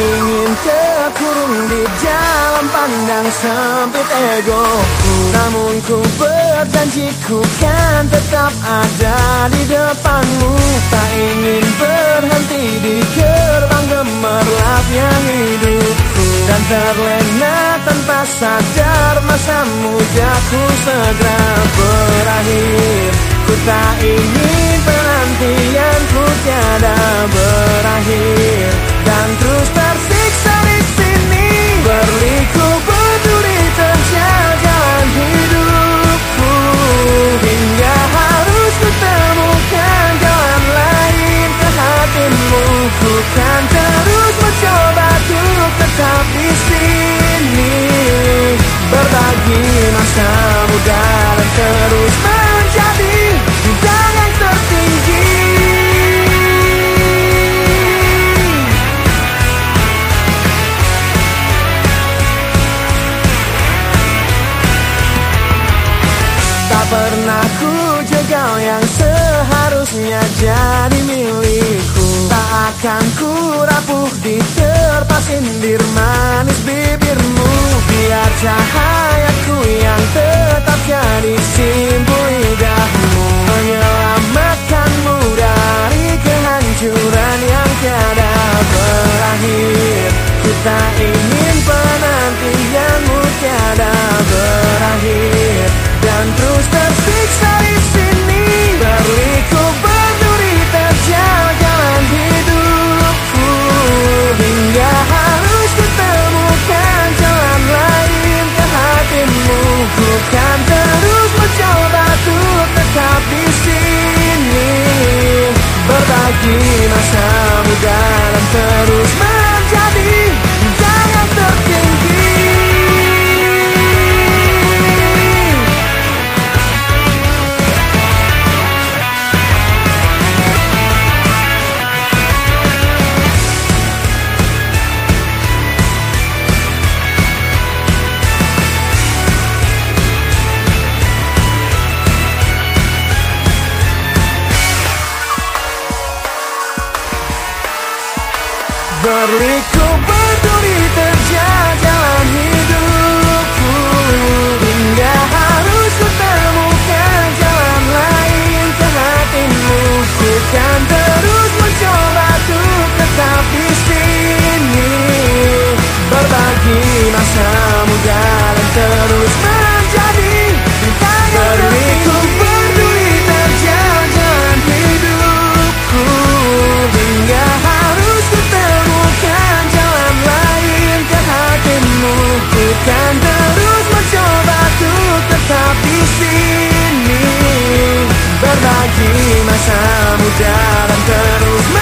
ingin terkurung di dalam pandang sempit ego. Namun ku berjanji ku kan tetap ada di depanmu. Tak ingin berhenti di gerbang gemerlapnya hidupku Dan terlena tanpa sadar masa mudaku segera berakhir. Ku tak ingin penantianku tiada Berbagi masa muda dan terus menjadi bidang yang tertinggi. Tak pernah ku jegal yang seharusnya jadi milikku. Tak akan ku rapuh di terpa sindir manis bibirmu Berbagi masa muda dan terus berikut masa muda dan terus